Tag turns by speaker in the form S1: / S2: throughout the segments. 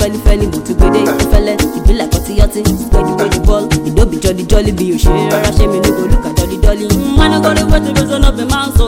S1: fẹ́ni fẹ́ni mo tún gbédé ìfẹ́lẹ́ ìbílẹ̀ kan ti yọtí gbẹ̀dú gbẹ̀dú bọ́ọ̀lù ìdóbi jọlí jọlí bí òṣèré rárá ṣé mi lógo olùkà jọlí jọlí. mmanagọ́rẹ́ wẹ́tí rẹ́sọ́nà bẹ̀ máa ń sọ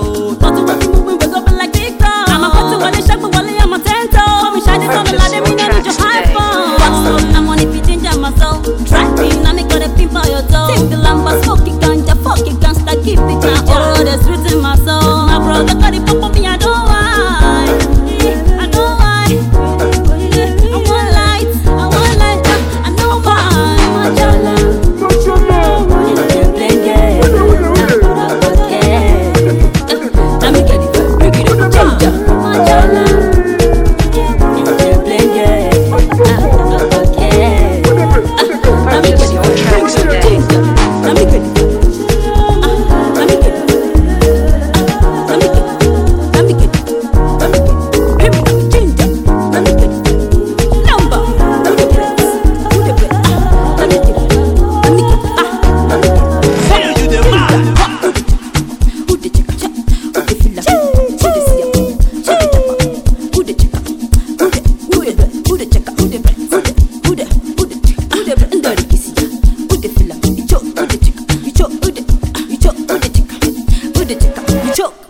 S1: You chicken.